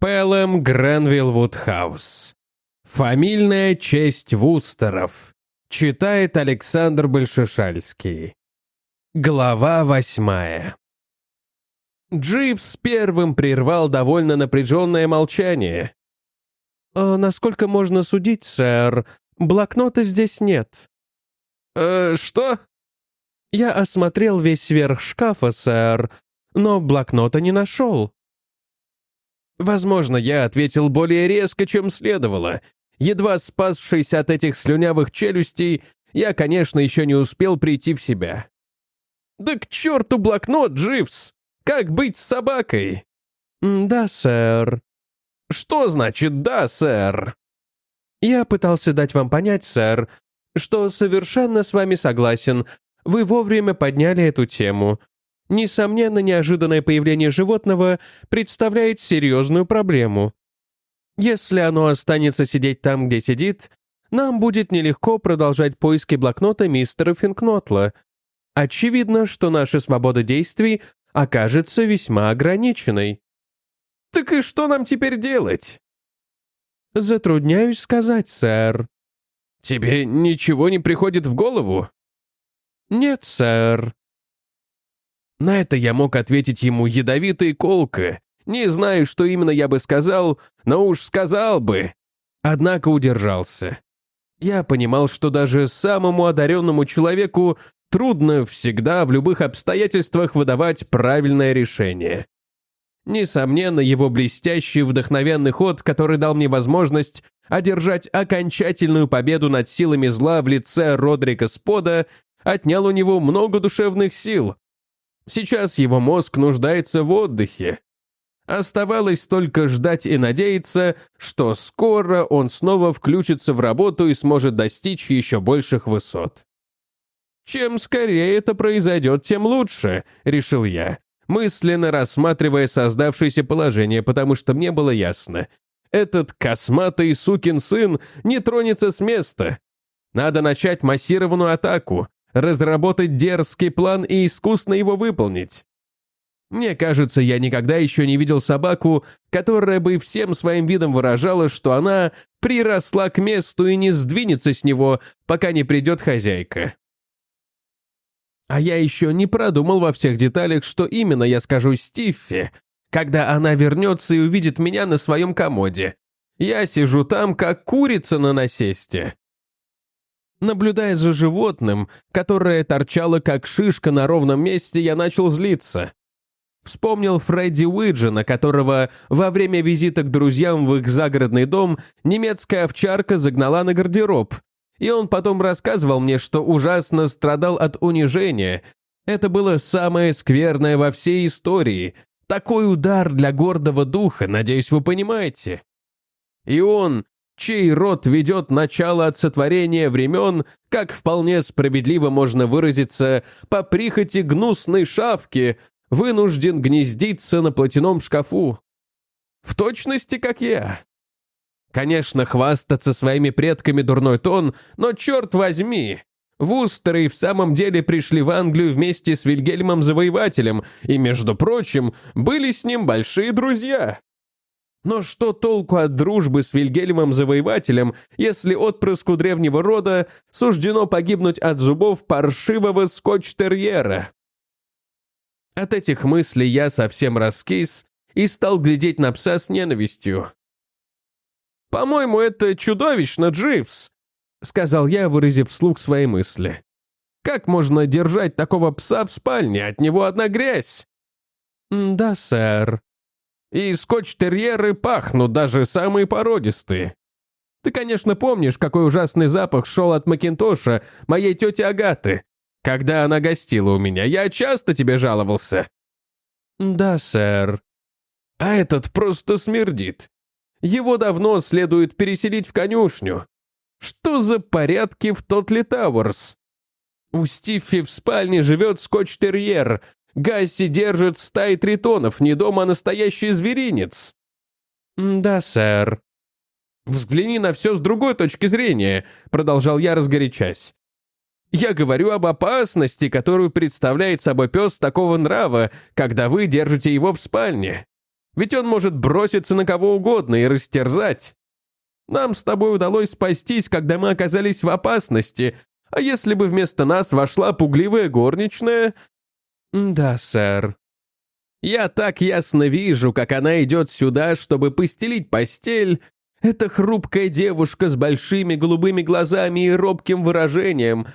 Пелем Гренвилл Вудхаус. Фамильная честь Вустеров. Читает Александр Большешальский. Глава восьмая. Дживс первым прервал довольно напряженное молчание. «А насколько можно судить, сэр, блокнота здесь нет». «Э, что?» «Я осмотрел весь верх шкафа, сэр, но блокнота не нашел». Возможно, я ответил более резко, чем следовало. Едва спасшись от этих слюнявых челюстей, я, конечно, еще не успел прийти в себя. «Да к черту блокнот, Дживс! Как быть с собакой?» «Да, сэр». «Что значит «да, сэр»?» «Я пытался дать вам понять, сэр, что совершенно с вами согласен. Вы вовремя подняли эту тему. Несомненно, неожиданное появление животного представляет серьезную проблему. Если оно останется сидеть там, где сидит, нам будет нелегко продолжать поиски блокнота мистера Финкнотла. Очевидно, что наша свобода действий окажется весьма ограниченной. Так и что нам теперь делать? Затрудняюсь сказать, сэр. Тебе ничего не приходит в голову? Нет, сэр. На это я мог ответить ему ядовитой колко. Не знаю, что именно я бы сказал, но уж сказал бы. Однако удержался. Я понимал, что даже самому одаренному человеку трудно всегда в любых обстоятельствах выдавать правильное решение. Несомненно, его блестящий вдохновенный ход, который дал мне возможность одержать окончательную победу над силами зла в лице Родрика Спода, отнял у него много душевных сил. Сейчас его мозг нуждается в отдыхе. Оставалось только ждать и надеяться, что скоро он снова включится в работу и сможет достичь еще больших высот. «Чем скорее это произойдет, тем лучше», — решил я, мысленно рассматривая создавшееся положение, потому что мне было ясно. Этот косматый сукин сын не тронется с места. Надо начать массированную атаку, разработать дерзкий план и искусно его выполнить. Мне кажется, я никогда еще не видел собаку, которая бы всем своим видом выражала, что она приросла к месту и не сдвинется с него, пока не придет хозяйка. А я еще не продумал во всех деталях, что именно я скажу Стиффи, когда она вернется и увидит меня на своем комоде. Я сижу там, как курица на насесте. Наблюдая за животным, которое торчало как шишка на ровном месте, я начал злиться. Вспомнил Фредди Уиджина, которого во время визита к друзьям в их загородный дом немецкая овчарка загнала на гардероб, и он потом рассказывал мне, что ужасно страдал от унижения. Это было самое скверное во всей истории. Такой удар для гордого духа, надеюсь, вы понимаете. И он, чей род ведет начало от сотворения времен, как вполне справедливо можно выразиться, по прихоти гнусной шавки, вынужден гнездиться на платяном шкафу. В точности, как я. Конечно, хвастаться своими предками дурной тон, но черт возьми! Вустеры в самом деле пришли в Англию вместе с Вильгельмом Завоевателем и, между прочим, были с ним большие друзья. Но что толку от дружбы с Вильгельмом Завоевателем, если отпрыску древнего рода суждено погибнуть от зубов паршивого скотч-терьера? От этих мыслей я совсем раскис и стал глядеть на пса с ненавистью. «По-моему, это чудовищно, Дживс», — сказал я, выразив вслух свои мысли. «Как можно держать такого пса в спальне? От него одна грязь». «Да, сэр». «И скотч-терьеры пахнут, даже самые породистые. Ты, конечно, помнишь, какой ужасный запах шел от Макинтоша, моей тети Агаты, когда она гостила у меня. Я часто тебе жаловался». «Да, сэр». «А этот просто смердит. Его давно следует переселить в конюшню. Что за порядки в Тотли Тауэрс? У Стиффи в спальне живет скотч-терьер. Гасси держит стаи тритонов, не дома, а настоящий зверинец. Да, сэр. Взгляни на все с другой точки зрения, продолжал я, разгорячась. Я говорю об опасности, которую представляет собой пес такого нрава, когда вы держите его в спальне. Ведь он может броситься на кого угодно и растерзать. Нам с тобой удалось спастись, когда мы оказались в опасности, а если бы вместо нас вошла пугливая горничная...» «Да, сэр». «Я так ясно вижу, как она идет сюда, чтобы постелить постель. Эта хрупкая девушка с большими голубыми глазами и робким выражением.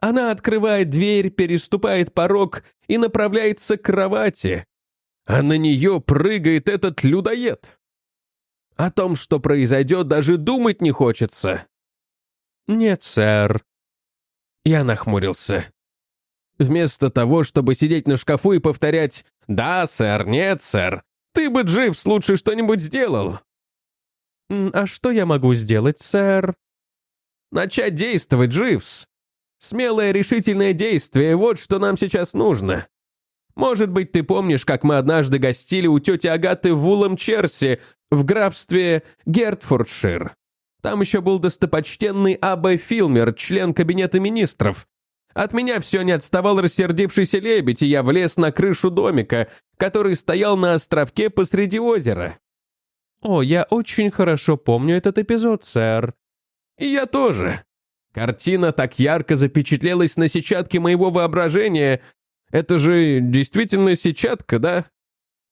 Она открывает дверь, переступает порог и направляется к кровати. А на нее прыгает этот людоед. О том, что произойдет, даже думать не хочется». «Нет, сэр», я нахмурился. Вместо того, чтобы сидеть на шкафу и повторять «Да, сэр, нет, сэр», ты бы, Дживс, лучше что-нибудь сделал. «А что я могу сделать, сэр?» «Начать действовать, Дживс. Смелое решительное действие — вот что нам сейчас нужно. Может быть, ты помнишь, как мы однажды гостили у тети Агаты в Вулом-Черси в графстве Гертфордшир. Там еще был достопочтенный А.Б. Филмер, член кабинета министров. От меня все не отставал рассердившийся лебедь, и я влез на крышу домика, который стоял на островке посреди озера. «О, я очень хорошо помню этот эпизод, сэр». «И я тоже. Картина так ярко запечатлелась на сетчатке моего воображения. Это же действительно сетчатка, да?»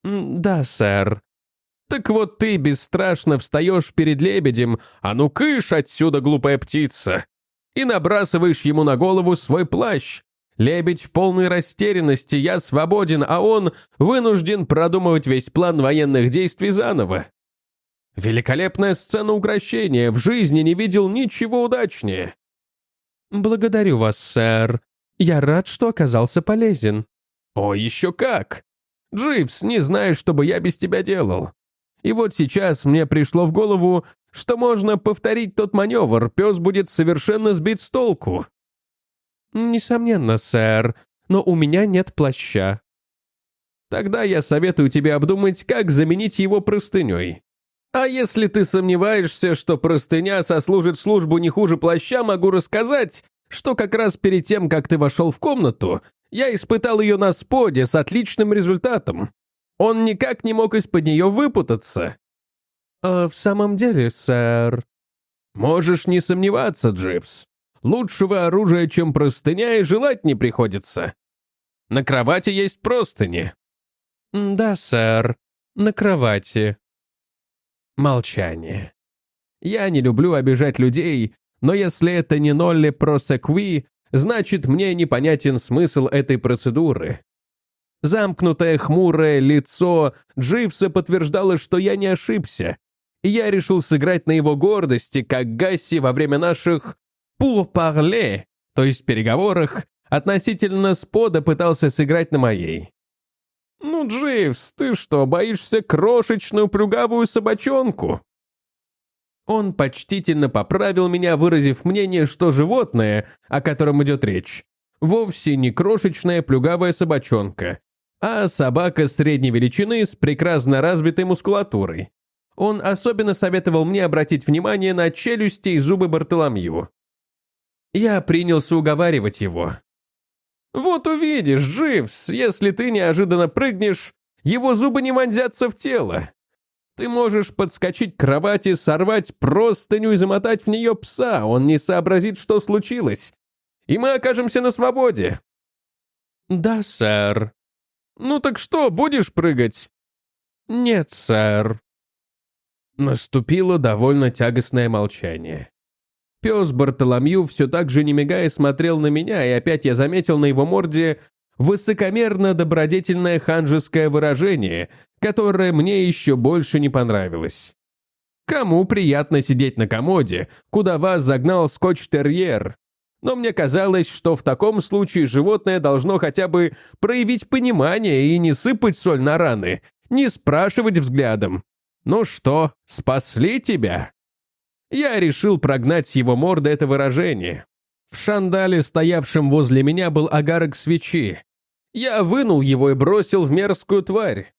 «Да, сэр», так вот ты бесстрашно встаешь перед лебедем, а ну кыш отсюда, глупая птица, и набрасываешь ему на голову свой плащ. Лебедь в полной растерянности, я свободен, а он вынужден продумывать весь план военных действий заново. Великолепная сцена украшения, в жизни не видел ничего удачнее. Благодарю вас, сэр. Я рад, что оказался полезен. О, еще как! Дживс, не знаю, что бы я без тебя делал. И вот сейчас мне пришло в голову, что можно повторить тот маневр, пес будет совершенно сбит с толку. Несомненно, сэр, но у меня нет плаща. Тогда я советую тебе обдумать, как заменить его простыней. А если ты сомневаешься, что простыня сослужит службу не хуже плаща, могу рассказать, что как раз перед тем, как ты вошел в комнату, я испытал ее на споде с отличным результатом. Он никак не мог из-под нее выпутаться. «А в самом деле, сэр...» «Можешь не сомневаться, Дживс. Лучшего оружия, чем простыня, и желать не приходится. На кровати есть простыни». «Да, сэр, на кровати». Молчание. Я не люблю обижать людей, но если это не нолли просекви, значит мне непонятен смысл этой процедуры. Замкнутое хмурое лицо Дживса подтверждало, что я не ошибся. И я решил сыграть на его гордости, как Гасси во время наших «pour parler», то есть переговорах, относительно спода пытался сыграть на моей. «Ну, Дживс, ты что, боишься крошечную плюгавую собачонку?» Он почтительно поправил меня, выразив мнение, что животное, о котором идет речь, вовсе не крошечная плюгавая собачонка, а собака средней величины с прекрасно развитой мускулатурой. Он особенно советовал мне обратить внимание на челюсти и зубы Бартоломью. Я принялся уговаривать его. «Вот увидишь, Дживс, если ты неожиданно прыгнешь, его зубы не вонзятся в тело. Ты можешь подскочить к кровати, сорвать простыню и замотать в нее пса, он не сообразит, что случилось. И мы окажемся на свободе». «Да, сэр», «Ну так что, будешь прыгать?» «Нет, сэр». Наступило довольно тягостное молчание. Пес Бартоломью все так же не мигая смотрел на меня, и опять я заметил на его морде высокомерно-добродетельное ханжеское выражение, которое мне еще больше не понравилось. Кому приятно сидеть на комоде, куда вас загнал скотч-терьер, но мне казалось, что в таком случае животное должно хотя бы проявить понимание и не сыпать соль на раны, не спрашивать взглядом. «Ну что, спасли тебя?» Я решил прогнать с его морды это выражение. В шандале, стоявшем возле меня, был агарок свечи. Я вынул его и бросил в мерзкую тварь.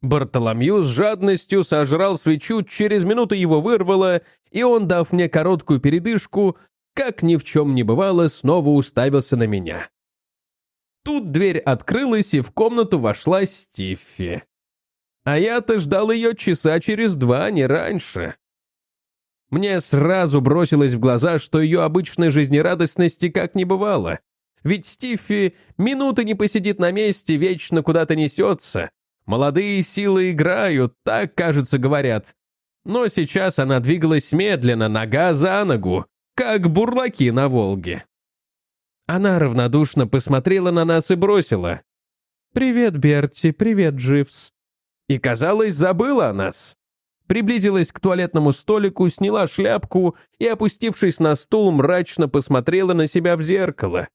Бартоломью с жадностью сожрал свечу, через минуту его вырвало, и он, дав мне короткую передышку, как ни в чем не бывало, снова уставился на меня. Тут дверь открылась, и в комнату вошла Стиффи. А я-то ждал ее часа через два, а не раньше. Мне сразу бросилось в глаза, что ее обычной жизнерадостности как не бывало. Ведь Стиффи минуты не посидит на месте, вечно куда-то несется. Молодые силы играют, так, кажется, говорят. Но сейчас она двигалась медленно, нога за ногу, как бурлаки на Волге. Она равнодушно посмотрела на нас и бросила. «Привет, Берти, привет, Дживс». И, казалось, забыла о нас. Приблизилась к туалетному столику, сняла шляпку и, опустившись на стул, мрачно посмотрела на себя в зеркало.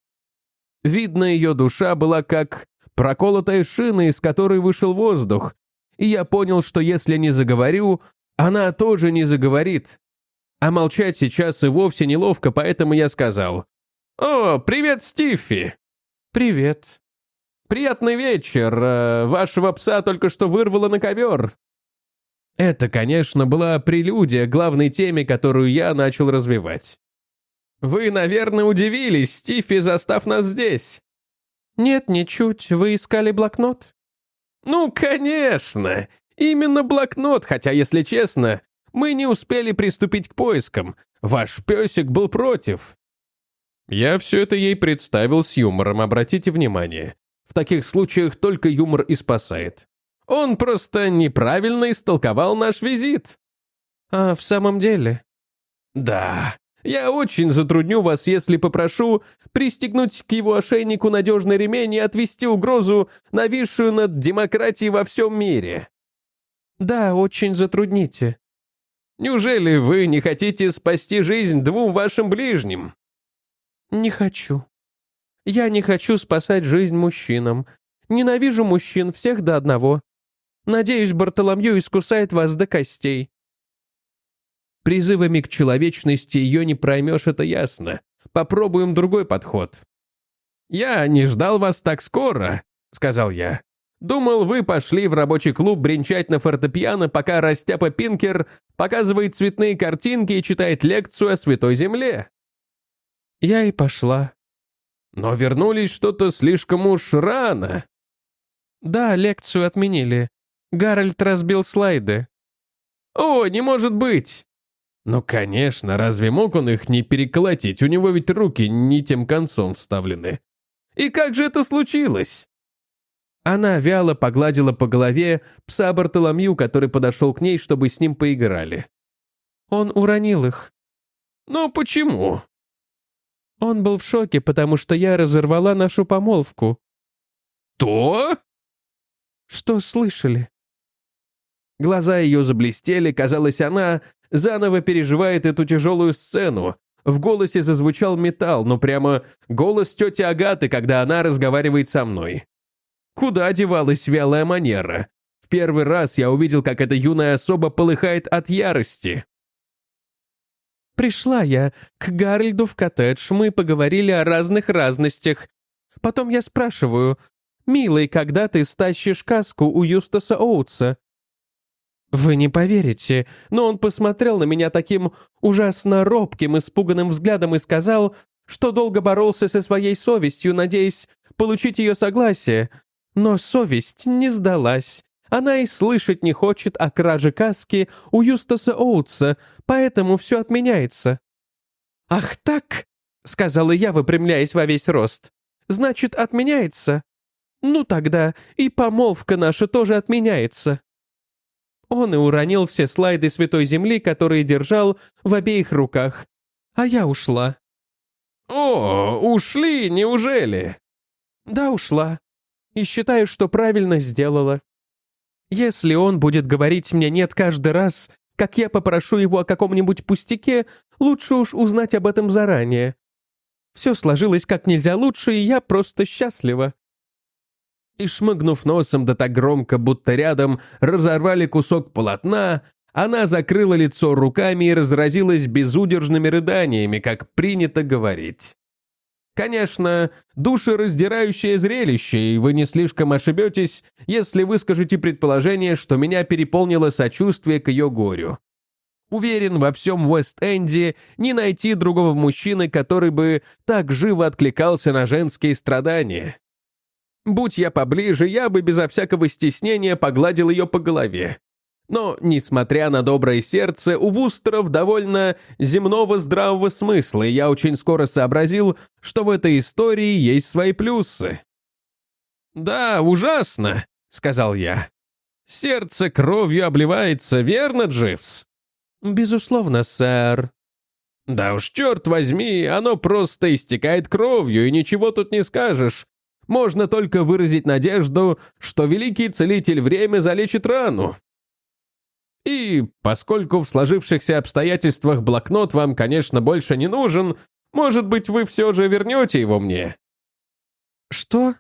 Видно, ее душа была как проколотая шина, из которой вышел воздух, и я понял, что если не заговорю, она тоже не заговорит. А молчать сейчас и вовсе неловко, поэтому я сказал. «О, привет, Стиффи!» «Привет». «Приятный вечер. Э, вашего пса только что вырвало на ковер». Это, конечно, была прелюдия к главной теме, которую я начал развивать. «Вы, наверное, удивились, Стиффи, застав нас здесь». «Нет, ничуть. Вы искали блокнот?» «Ну, конечно! Именно блокнот, хотя, если честно, мы не успели приступить к поискам. Ваш песик был против». Я все это ей представил с юмором, обратите внимание. В таких случаях только юмор и спасает. Он просто неправильно истолковал наш визит». «А в самом деле?» «Да, я очень затрудню вас, если попрошу пристегнуть к его ошейнику надежный ремень и отвести угрозу, нависшую над демократией во всем мире». «Да, очень затрудните». «Неужели вы не хотите спасти жизнь двум вашим ближним?» «Не хочу. Я не хочу спасать жизнь мужчинам. Ненавижу мужчин всех до одного. Надеюсь, Бартоломью искусает вас до костей». Призывами к человечности ее не проймешь, это ясно. Попробуем другой подход. «Я не ждал вас так скоро», — сказал я. «Думал, вы пошли в рабочий клуб бренчать на фортепиано, пока Растяпа Пинкер показывает цветные картинки и читает лекцию о Святой Земле». Я и пошла. Но вернулись что-то слишком уж рано. Да, лекцию отменили. Гарольд разбил слайды». «О, не может быть!» «Ну, конечно, разве мог он их не переколотить? У него ведь руки не тем концом вставлены. И как же это случилось?» Она вяло погладила по голове пса Бартоломью, который подошел к ней, чтобы с ним поиграли. «Он уронил их». «Но почему?» Он был в шоке, потому что я разорвала нашу помолвку. «То?» «Что слышали?» Глаза ее заблестели, казалось, она заново переживает эту тяжелую сцену. В голосе зазвучал металл, но прямо голос тети Агаты, когда она разговаривает со мной. Куда девалась вялая манера? В первый раз я увидел, как эта юная особа полыхает от ярости. Пришла я к Гарольду в коттедж, мы поговорили о разных разностях. Потом я спрашиваю, «Милый, когда ты стащишь каску у Юстаса Оутса?» Вы не поверите, но он посмотрел на меня таким ужасно робким, испуганным взглядом и сказал, что долго боролся со своей совестью, надеясь получить ее согласие. Но совесть не сдалась. Она и слышать не хочет о краже каски у Юстаса Оутса, поэтому все отменяется». «Ах так?» — сказала я, выпрямляясь во весь рост. «Значит, отменяется? Ну тогда и помолвка наша тоже отменяется». Он и уронил все слайды Святой Земли, которые держал в обеих руках. А я ушла. «О, ушли, неужели?» «Да, ушла. И считаю, что правильно сделала. Если он будет говорить мне «нет» каждый раз, как я попрошу его о каком-нибудь пустяке, лучше уж узнать об этом заранее. Все сложилось как нельзя лучше, и я просто счастлива и, шмыгнув носом да так громко, будто рядом, разорвали кусок полотна, она закрыла лицо руками и разразилась безудержными рыданиями, как принято говорить. Конечно, душераздирающее зрелище, и вы не слишком ошибетесь, если выскажете предположение, что меня переполнило сочувствие к ее горю. Уверен, во всем Уэст-Энде не найти другого мужчины, который бы так живо откликался на женские страдания. Будь я поближе, я бы безо всякого стеснения погладил ее по голове. Но, несмотря на доброе сердце, у Вустеров довольно земного здравого смысла, и я очень скоро сообразил, что в этой истории есть свои плюсы. «Да, ужасно», — сказал я. «Сердце кровью обливается, верно, Дживс?» «Безусловно, сэр». «Да уж, черт возьми, оно просто истекает кровью, и ничего тут не скажешь. Можно только выразить надежду, что великий целитель время залечит рану. И поскольку в сложившихся обстоятельствах блокнот вам, конечно, больше не нужен, может быть, вы все же вернете его мне?» «Что?»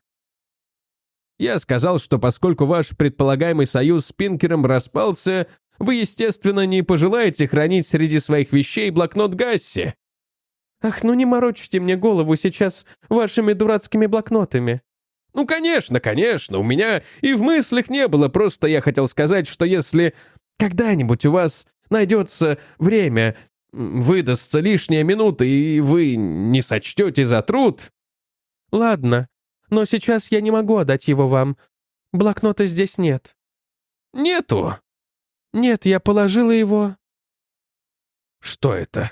Я сказал, что поскольку ваш предполагаемый союз с Пинкером распался, вы, естественно, не пожелаете хранить среди своих вещей блокнот Гасси. Ах, ну не морочите мне голову сейчас вашими дурацкими блокнотами. Ну, конечно, конечно, у меня и в мыслях не было, просто я хотел сказать, что если когда-нибудь у вас найдется время, выдастся лишняя минута, и вы не сочтете за труд. Ладно, но сейчас я не могу отдать его вам. Блокнота здесь нет. Нету? Нет, я положила его... Что это?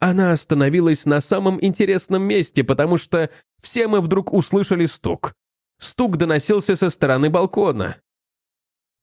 Она остановилась на самом интересном месте, потому что все мы вдруг услышали стук. Стук доносился со стороны балкона.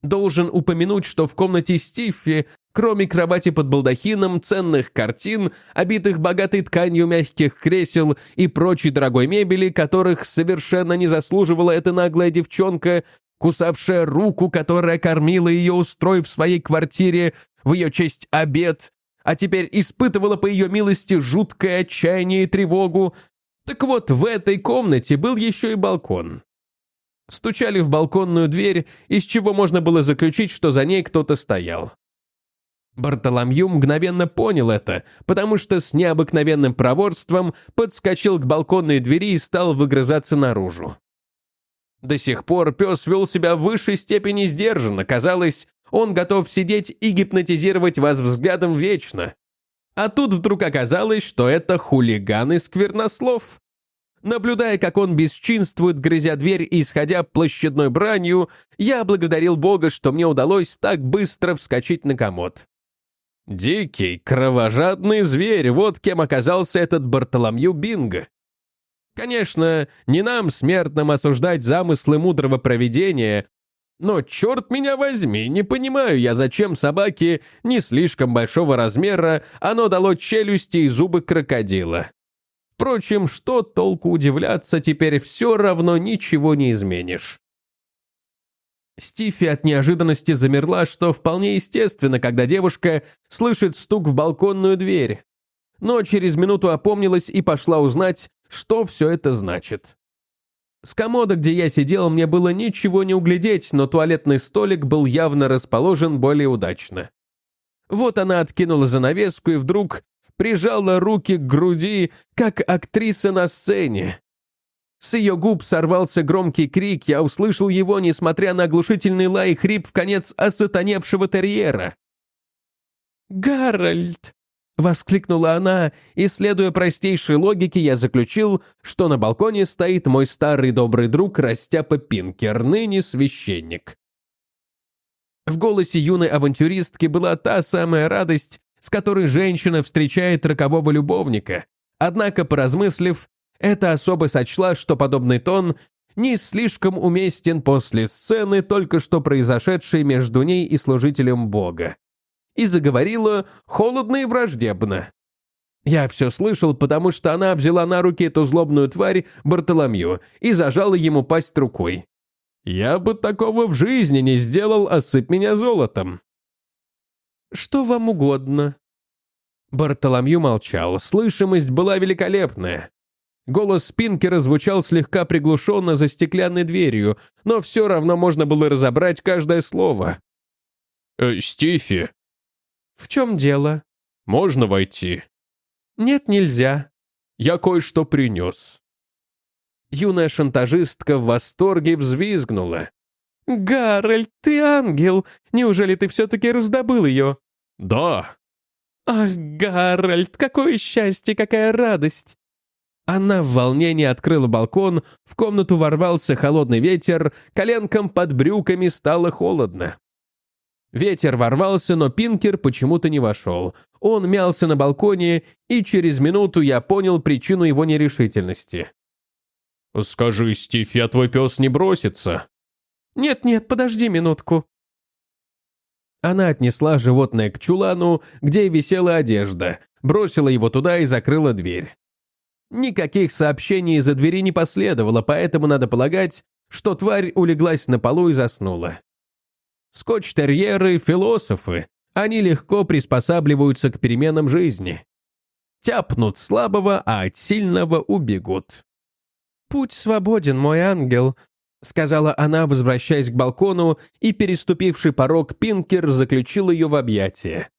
Должен упомянуть, что в комнате Стиффи, кроме кровати под балдахином, ценных картин, обитых богатой тканью мягких кресел и прочей дорогой мебели, которых совершенно не заслуживала эта наглая девчонка, кусавшая руку, которая кормила ее, устроив в своей квартире в ее честь обед, а теперь испытывала по ее милости жуткое отчаяние и тревогу. Так вот, в этой комнате был еще и балкон. Стучали в балконную дверь, из чего можно было заключить, что за ней кто-то стоял. Бартоломью мгновенно понял это, потому что с необыкновенным проворством подскочил к балконной двери и стал выгрызаться наружу. До сих пор пес вел себя в высшей степени сдержанно, казалось, он готов сидеть и гипнотизировать вас взглядом вечно. А тут вдруг оказалось, что это хулиган и сквернослов. Наблюдая, как он бесчинствует, грызя дверь и исходя площадной бранью, я благодарил Бога, что мне удалось так быстро вскочить на комод. Дикий, кровожадный зверь, вот кем оказался этот Бартоломью Бинго. Конечно, не нам, смертным, осуждать замыслы мудрого провидения, но черт меня возьми, не понимаю я, зачем собаке не слишком большого размера оно дало челюсти и зубы крокодила. Впрочем, что толку удивляться, теперь все равно ничего не изменишь. Стифи от неожиданности замерла, что вполне естественно, когда девушка слышит стук в балконную дверь. Но через минуту опомнилась и пошла узнать, что все это значит. С комода, где я сидел, мне было ничего не углядеть, но туалетный столик был явно расположен более удачно. Вот она откинула занавеску и вдруг прижала руки к груди, как актриса на сцене. С ее губ сорвался громкий крик, я услышал его, несмотря на оглушительный лай и хрип в конец осатаневшего терьера. «Гарольд!» — воскликнула она, и, следуя простейшей логике, я заключил, что на балконе стоит мой старый добрый друг Растяпа Пинкер, ныне священник. В голосе юной авантюристки была та самая радость, с которой женщина встречает рокового любовника. Однако, поразмыслив, эта особа сочла, что подобный тон не слишком уместен после сцены, только что произошедшей между ней и служителем Бога. И заговорила холодно и враждебно. Я все слышал, потому что она взяла на руки эту злобную тварь Бартоломью и зажала ему пасть рукой. «Я бы такого в жизни не сделал, осыпь меня золотом». Что вам угодно?» Бартоломью молчал, слышимость была великолепная. Голос Спинкера звучал слегка приглушенно за стеклянной дверью, но все равно можно было разобрать каждое слово. «Э, Стиффи. «В чем дело?» «Можно войти?» «Нет, нельзя. Я кое-что принес». Юная шантажистка в восторге взвизгнула. «Гарольд, ты ангел! Неужели ты все-таки раздобыл ее?» «Да». «Ах, Гарольд, какое счастье, какая радость!» Она в волнении открыла балкон, в комнату ворвался холодный ветер, коленкам под брюками стало холодно. Ветер ворвался, но Пинкер почему-то не вошел. Он мялся на балконе, и через минуту я понял причину его нерешительности. «Скажи, Стив, а твой пес не бросится?» «Нет-нет, подожди минутку». Она отнесла животное к чулану, где висела одежда, бросила его туда и закрыла дверь. Никаких сообщений из-за двери не последовало, поэтому надо полагать, что тварь улеглась на полу и заснула. Скотч-терьеры — философы. Они легко приспосабливаются к переменам жизни. Тяпнут слабого, а от сильного убегут. «Путь свободен, мой ангел», — сказала она, возвращаясь к балкону, и, переступивший порог, Пинкер заключил ее в объятия.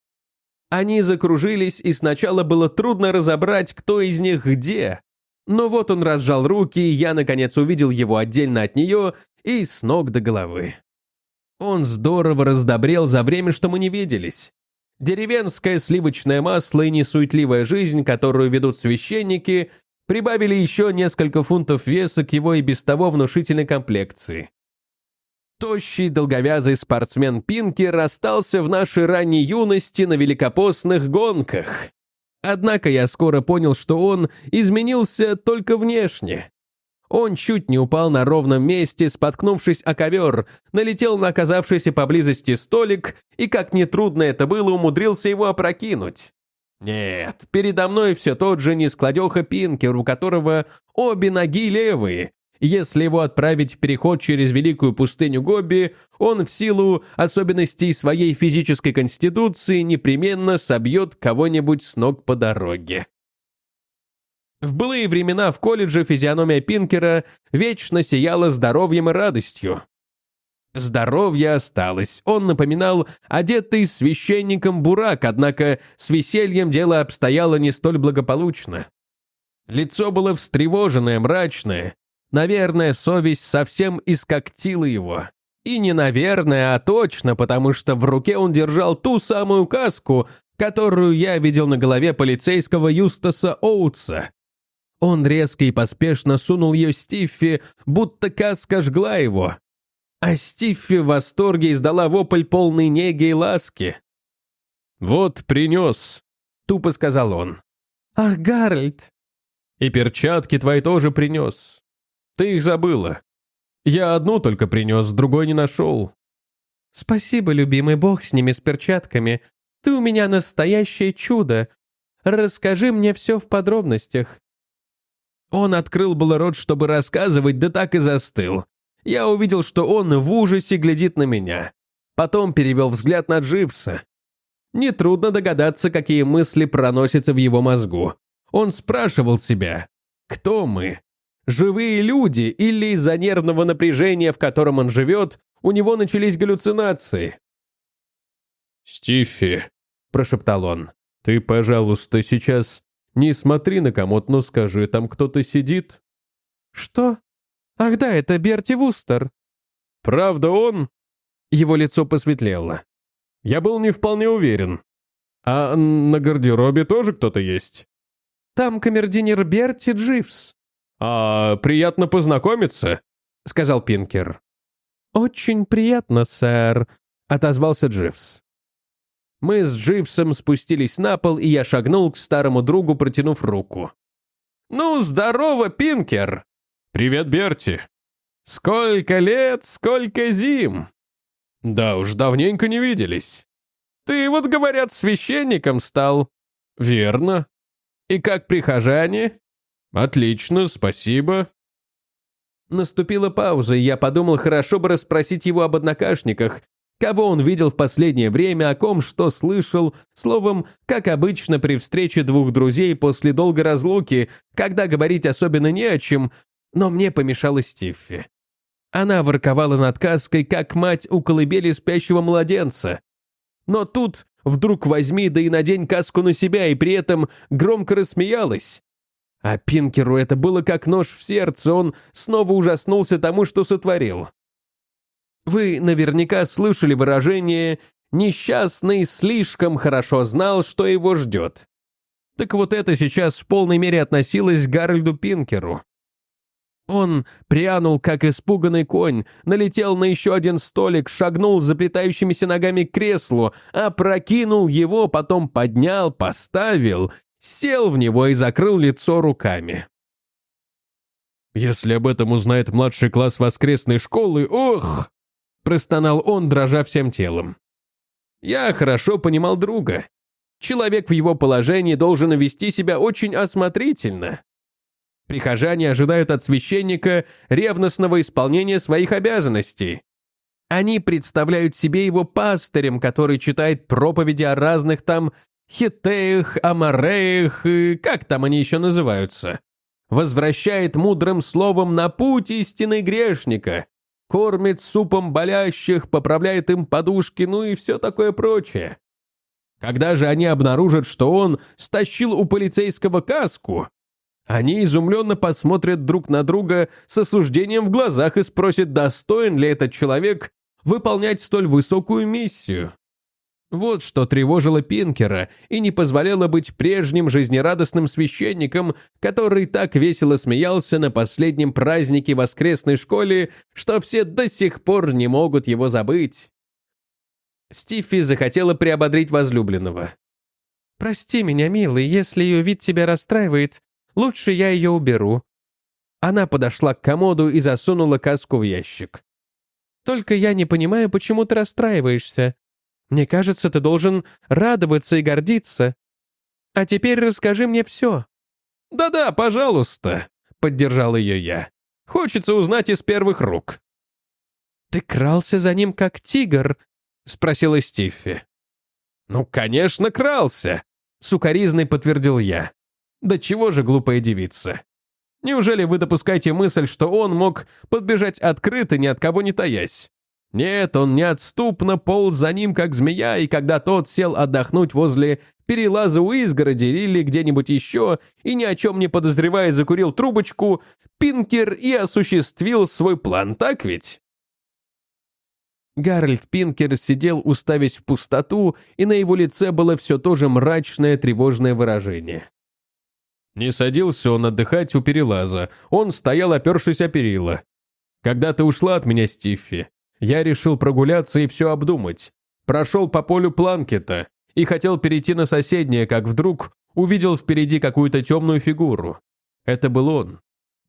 Они закружились, и сначала было трудно разобрать, кто из них где. Но вот он разжал руки, и я, наконец, увидел его отдельно от нее и с ног до головы. Он здорово раздобрел за время, что мы не виделись. Деревенское сливочное масло и несуетливая жизнь, которую ведут священники, прибавили еще несколько фунтов веса к его и без того внушительной комплекции. Тощий долговязый спортсмен Пинкер расстался в нашей ранней юности на великопостных гонках. Однако я скоро понял, что он изменился только внешне. Он чуть не упал на ровном месте, споткнувшись о ковер, налетел на оказавшийся поблизости столик и, как нетрудно это было, умудрился его опрокинуть. Нет, передо мной все тот же нескладеха Пинкер, у которого обе ноги левые. Если его отправить в переход через великую пустыню Гоби, он в силу особенностей своей физической конституции непременно собьет кого-нибудь с ног по дороге. В былые времена в колледже физиономия Пинкера вечно сияла здоровьем и радостью. Здоровье осталось. Он напоминал одетый священником бурак, однако с весельем дело обстояло не столь благополучно. Лицо было встревоженное, мрачное. Наверное, совесть совсем искоктила его. И не наверное, а точно, потому что в руке он держал ту самую каску, которую я видел на голове полицейского Юстаса Оутса. Он резко и поспешно сунул ее Стиффи, будто каска жгла его. А Стиффи в восторге издала вопль полный неги и ласки. «Вот принес», — тупо сказал он. «Ах, Гарольд!» «И перчатки твои тоже принес. Ты их забыла. Я одну только принес, другой не нашел». «Спасибо, любимый бог, с ними с перчатками. Ты у меня настоящее чудо. Расскажи мне все в подробностях. Он открыл было рот, чтобы рассказывать, да так и застыл. Я увидел, что он в ужасе глядит на меня. Потом перевел взгляд на Дживса. Нетрудно догадаться, какие мысли проносятся в его мозгу. Он спрашивал себя, кто мы? Живые люди или из-за нервного напряжения, в котором он живет, у него начались галлюцинации? «Стифи», — прошептал он, — «ты, пожалуйста, сейчас не смотри на комод, но скажи, там кто-то сидит?» «Что? Ах да, это Берти Вустер». «Правда он?» Его лицо посветлело. «Я был не вполне уверен. А на гардеробе тоже кто-то есть?» «Там камердинер Берти Дживс». «А, приятно познакомиться», — сказал Пинкер. «Очень приятно, сэр», — отозвался Дживс. Мы с Дживсом спустились на пол, и я шагнул к старому другу, протянув руку. «Ну, здорово, Пинкер!» «Привет, Берти!» «Сколько лет, сколько зим!» «Да уж, давненько не виделись». «Ты вот, говорят, священником стал». «Верно». «И как прихожане?» «Отлично, спасибо». Наступила пауза, и я подумал, хорошо бы расспросить его об однокашниках, Кого он видел в последнее время, о ком что слышал, словом, как обычно при встрече двух друзей после долгой разлуки, когда говорить особенно не о чем, но мне помешала Стиффи. Она ворковала над каской, как мать у колыбели спящего младенца. Но тут вдруг возьми да и надень каску на себя, и при этом громко рассмеялась. А Пинкеру это было как нож в сердце, он снова ужаснулся тому, что сотворил. Вы наверняка слышали выражение «несчастный слишком хорошо знал, что его ждет». Так вот это сейчас в полной мере относилось к Гарольду Пинкеру. Он прянул, как испуганный конь, налетел на еще один столик, шагнул заплетающимися ногами к креслу, опрокинул его, потом поднял, поставил, сел в него и закрыл лицо руками. «Если об этом узнает младший класс воскресной школы, ох!» простонал он, дрожа всем телом. Я хорошо понимал друга. Человек в его положении должен вести себя очень осмотрительно. Прихожане ожидают от священника ревностного исполнения своих обязанностей. Они представляют себе его пастырем, который читает проповеди о разных там хитеях, амареях, и как там они еще называются. Возвращает мудрым словом на путь истины грешника, кормит супом болящих, поправляет им подушки, ну и все такое прочее. Когда же они обнаружат, что он стащил у полицейского каску, они изумленно посмотрят друг на друга с осуждением в глазах и спросят, достоин ли этот человек выполнять столь высокую миссию. Вот что тревожило Пинкера и не позволяло быть прежним жизнерадостным священником, который так весело смеялся на последнем празднике воскресной школе, что все до сих пор не могут его забыть. Стиффи захотела приободрить возлюбленного. «Прости меня, милый, если ее вид тебя расстраивает, Лучше я ее уберу». Она подошла к комоду и засунула каску в ящик. «Только я не понимаю, почему ты расстраиваешься. Мне кажется, ты должен радоваться и гордиться. А теперь расскажи мне все». «Да-да, пожалуйста», — поддержал ее я. «Хочется узнать из первых рук». «Ты крался за ним как тигр?» — спросила Стиффи. «Ну, конечно, крался», — сукоризной подтвердил я. Да чего же глупая девица? Неужели вы допускаете мысль, что он мог подбежать открыто, ни от кого не таясь? Нет, он неотступно полз за ним, как змея, и когда тот сел отдохнуть возле перелаза у изгороди или где-нибудь еще, и ни о чем не подозревая закурил трубочку, Пинкер и осуществил свой план, так ведь? Гарольд Пинкер сидел, уставясь в пустоту, и на его лице было все то же мрачное тревожное выражение. Не садился он отдыхать у перелаза, он стоял, опершись о перила. Когда ты ушла от меня, Стиффи, я решил прогуляться и все обдумать. Прошел по полю Планкета и хотел перейти на соседнее, как вдруг увидел впереди какую-то темную фигуру. Это был он.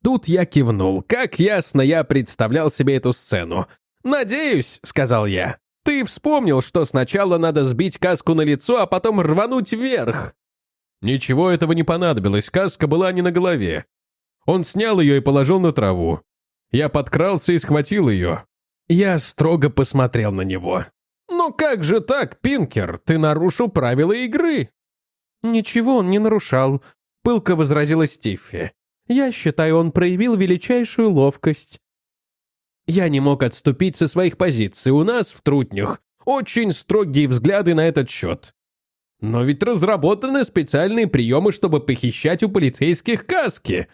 Тут я кивнул. Как ясно я представлял себе эту сцену. «Надеюсь», — сказал я, — «ты вспомнил, что сначала надо сбить каску на лицо, а потом рвануть вверх». Ничего этого не понадобилось, каска была не на голове. Он снял ее и положил на траву. Я подкрался и схватил ее. Я строго посмотрел на него. «Ну как же так, Пинкер? Ты нарушил правила игры!» «Ничего он не нарушал», — пылко возразила Стиффи. «Я считаю, он проявил величайшую ловкость». Я не мог отступить со своих позиций. У нас в Трутнях очень строгие взгляды на этот счет. Но ведь разработаны специальные приемы, чтобы похищать у полицейских каски.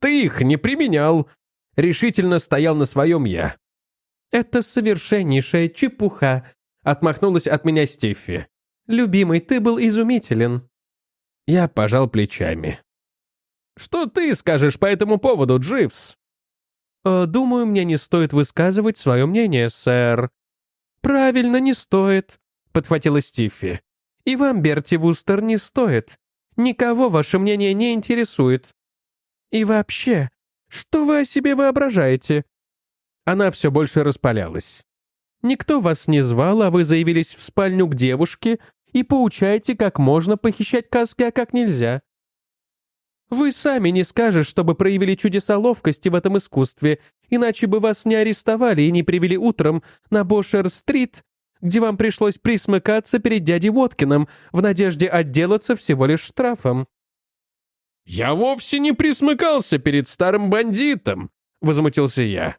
Ты их не применял. Решительно стоял на своем я. Это совершеннейшая чепуха, отмахнулась от меня Стиффи. Любимый, ты был изумителен. Я пожал плечами. Что ты скажешь по этому поводу, Дживс? «Э, «Думаю, мне не стоит высказывать свое мнение, сэр». «Правильно, не стоит», — подхватила Стиффи. И вам, Берти Вустер, не стоит. Никого ваше мнение не интересует. И вообще, что вы о себе воображаете?» Она все больше распалялась. «Никто вас не звал, а вы заявились в спальню к девушке и поучаете, как можно похищать каски, а как нельзя. Вы сами не скажешь, чтобы проявили чудеса ловкости в этом искусстве, иначе бы вас не арестовали и не привели утром на Бошер-стрит где вам пришлось присмыкаться перед дядей Уоткином в надежде отделаться всего лишь штрафом». «Я вовсе не присмыкался перед старым бандитом», — возмутился я.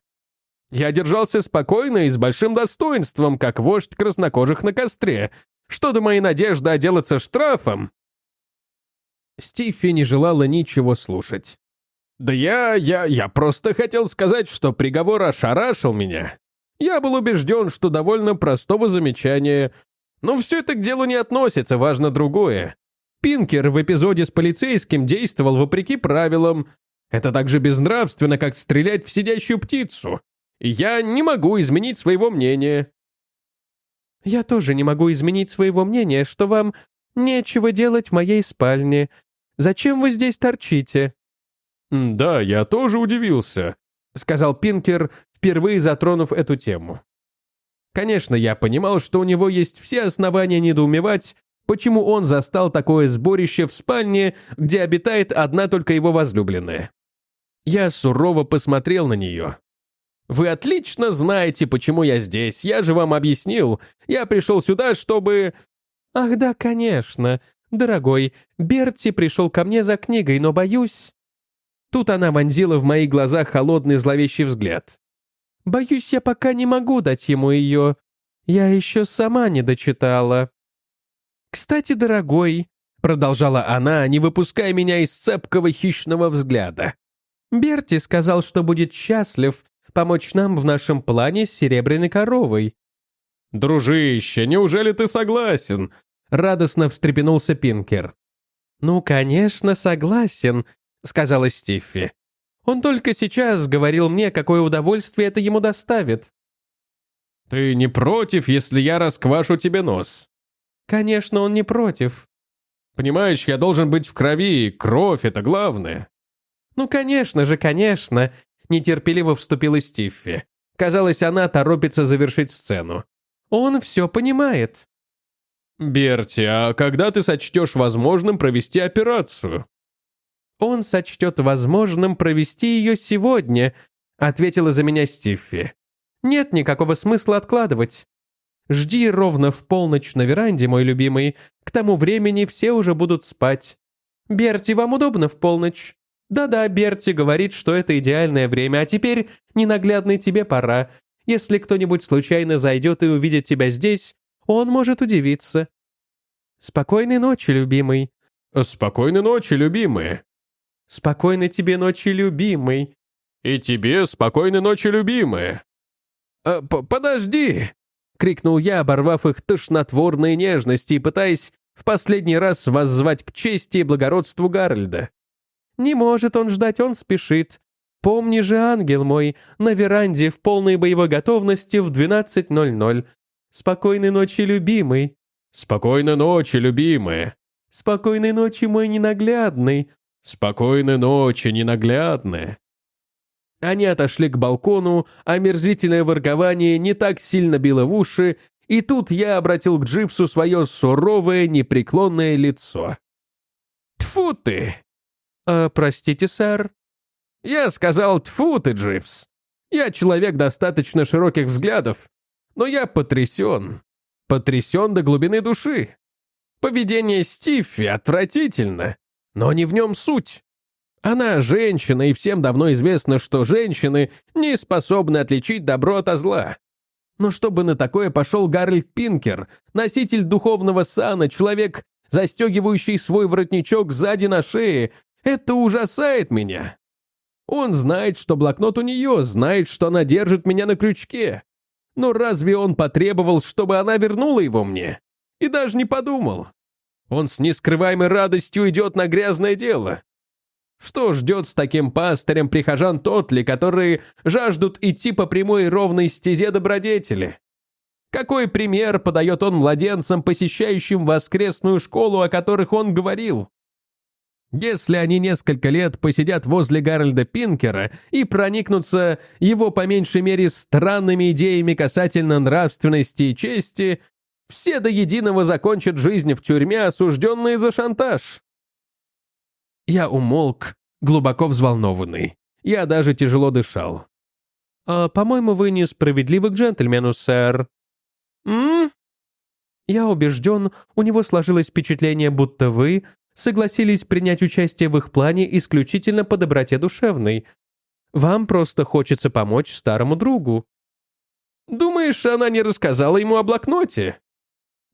«Я держался спокойно и с большим достоинством, как вождь краснокожих на костре. Что до моей надежды отделаться штрафом?» Стифи не желала ничего слушать. «Да я... я... я просто хотел сказать, что приговор ошарашил меня. Я был убежден, что довольно простого замечания. Но все это к делу не относится, важно другое. Пинкер в эпизоде с полицейским действовал вопреки правилам. Это так же безнравственно, как стрелять в сидящую птицу. Я не могу изменить своего мнения». «Я тоже не могу изменить своего мнения, что вам нечего делать в моей спальне. Зачем вы здесь торчите?» «Да, я тоже удивился», — сказал Пинкер, впервые затронув эту тему. Конечно, я понимал, что у него есть все основания недоумевать, почему он застал такое сборище в спальне, где обитает одна только его возлюбленная. Я сурово посмотрел на нее. «Вы отлично знаете, почему я здесь. Я же вам объяснил. Я пришел сюда, чтобы...» «Ах да, конечно. Дорогой, Берти пришел ко мне за книгой, но боюсь...» Тут она вонзила в мои глаза холодный зловещий взгляд. «Боюсь, я пока не могу дать ему ее. Я еще сама не дочитала». «Кстати, дорогой», — продолжала она, не выпуская меня из цепкого хищного взгляда, «Берти сказал, что будет счастлив помочь нам в нашем плане с серебряной коровой». «Дружище, неужели ты согласен?» — радостно встрепенулся Пинкер. «Ну, конечно, согласен», — сказала Стиффи. «Он только сейчас говорил мне, какое удовольствие это ему доставит». «Ты не против, если я расквашу тебе нос?» «Конечно, он не против». «Понимаешь, я должен быть в крови, кровь — это главное». «Ну, конечно же, конечно», — нетерпеливо вступила Стиффи. Казалось, она торопится завершить сцену. «Он все понимает». «Берти, а когда ты сочтешь возможным провести операцию?» «Он сочтет возможным провести ее сегодня», — ответила за меня Стиффи. «Нет никакого смысла откладывать. Жди ровно в полночь на веранде, мой любимый. К тому времени все уже будут спать. Берти, вам удобно в полночь?» «Да-да, Берти говорит, что это идеальное время, а теперь, ненаглядный, тебе пора. Если кто-нибудь случайно зайдет и увидит тебя здесь, он может удивиться». «Спокойной ночи, любимый». «Спокойной ночи, любимый». «Спокойной тебе ночи, любимый». «И тебе спокойной ночи, любимая». «А, «Подожди!» — крикнул я, оборвав их тошнотворные нежности и пытаясь в последний раз воззвать к чести и благородству Гарольда. Не может он ждать, он спешит. Помни же, ангел мой, на веранде в полной боевой готовности в 12.00. Спокойной ночи, любимый. Спокойной ночи, любимая. Спокойной ночи, мой ненаглядный. Спокойной ночи, ненаглядная. Они отошли к балкону, омерзительное воркование не так сильно било в уши, и тут я обратил к Дживсу свое суровое, непреклонное лицо. «Тьфу ты! «Э, простите, сэр?» «Я сказал, тьфу ты, Дживс. Я человек достаточно широких взглядов, но я потрясен. Потрясен до глубины души. Поведение Стиффи отвратительно, но не в нем суть. Она женщина, и всем давно известно, что женщины не способны отличить добро от зла. Но чтобы на такое пошел Гарольд Пинкер, носитель духовного сана, человек, застегивающий свой воротничок сзади на шее, это ужасает меня. Он знает, что блокнот у нее, знает, что она держит меня на крючке. Но разве он потребовал, чтобы она вернула его мне? И даже не подумал. Он с нескрываемой радостью идет на грязное дело. Что ждет с таким пастырем прихожан Тотли, которые жаждут идти по прямой и ровной стезе добродетели? Какой пример подает он младенцам, посещающим воскресную школу, о которых он говорил? Если они несколько лет посидят возле Гарольда Пинкера и проникнутся его по меньшей мере странными идеями касательно нравственности и чести, все до единого закончат жизнь в тюрьме, осужденные за шантаж. Я умолк, глубоко взволнованный. Я даже тяжело дышал. «А, «По-моему, вы несправедливы к джентльмену, сэр». «М?» Я убежден, у него сложилось впечатление, будто вы согласились принять участие в их плане исключительно по доброте душевной. Вам просто хочется помочь старому другу. Думаешь, она не рассказала ему о блокноте?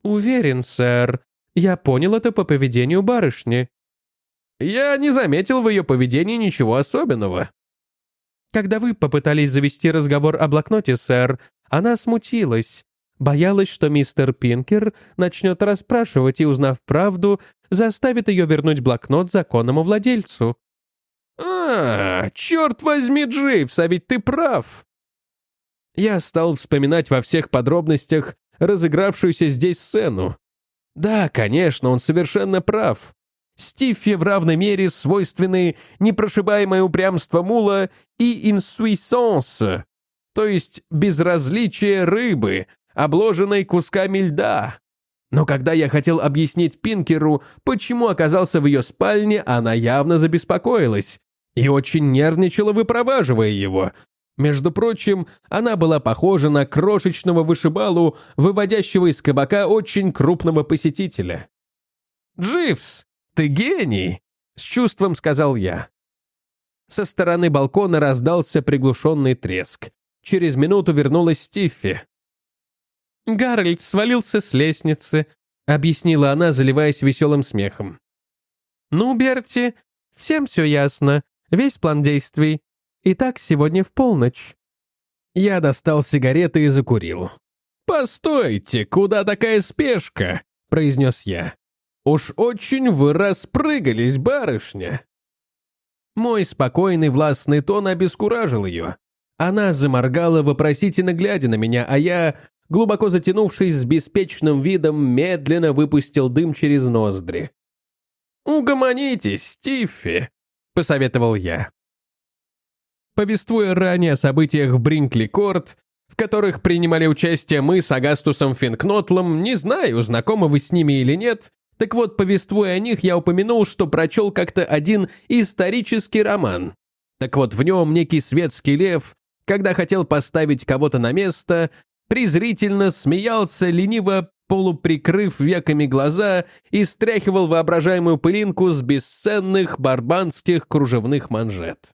Уверен, сэр. Я понял это по поведению барышни. Я не заметил в ее поведении ничего особенного. Когда вы попытались завести разговор о блокноте, сэр, она смутилась. Боялась, что мистер Пинкер начнет расспрашивать и, узнав правду, заставит ее вернуть блокнот законному владельцу. «А, черт возьми, Джейвс, а ведь ты прав!» Я стал вспоминать во всех подробностях разыгравшуюся здесь сцену. Да, конечно, он совершенно прав. Стиффи в равной мере свойственны непрошибаемое упрямство мула и инсуисанс, то есть безразличие рыбы, обложенной кусками льда. Но когда я хотел объяснить Пинкеру, почему оказался в ее спальне, она явно забеспокоилась и очень нервничала, выпроваживая его. Между прочим, она была похожа на крошечного вышибалу, выводящего из кабака очень крупного посетителя. «Дживс, ты гений!» — с чувством сказал я. Со стороны балкона раздался приглушенный треск. Через минуту вернулась Стиффи. «Гарольд свалился с лестницы», — объяснила она, заливаясь веселым смехом. «Ну, Берти, всем все ясно, весь план действий. Итак, сегодня в полночь». Я достал сигареты и закурил. «Постойте, куда такая спешка?» — произнес я. «Уж очень вы распрыгались, барышня!» Мой спокойный властный тон обескуражил ее. Она заморгала, вопросительно глядя на меня, а я глубоко затянувшись с беспечным видом, медленно выпустил дым через ноздри. «Угомонитесь, Стиффи», — посоветовал я. Повествуя ранее о событиях в Бринкли-Корт, в которых принимали участие мы с Агастусом Финкнотлом, не знаю, знакомы вы с ними или нет, так вот, повествуя о них, я упомянул, что прочел как-то один исторический роман. Так вот, в нем некий светский лев, когда хотел поставить кого-то на место, презрительно смеялся, лениво полуприкрыв веками глаза и стряхивал воображаемую пылинку с бесценных барбанских кружевных манжет.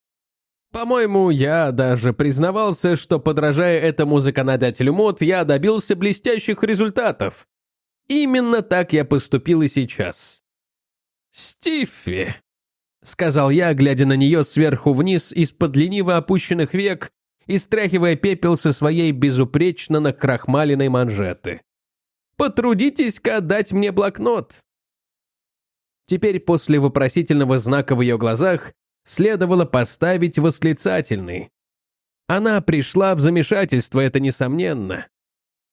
По-моему, я даже признавался, что, подражая этому законодателю мод, я добился блестящих результатов. Именно так я поступил и сейчас. «Стиффи», — сказал я, глядя на нее сверху вниз из-под лениво опущенных век и стряхивая пепел со своей безупречно накрахмаленной манжеты. «Потрудитесь-ка отдать мне блокнот!» Теперь после вопросительного знака в ее глазах следовало поставить восклицательный. Она пришла в замешательство, это несомненно.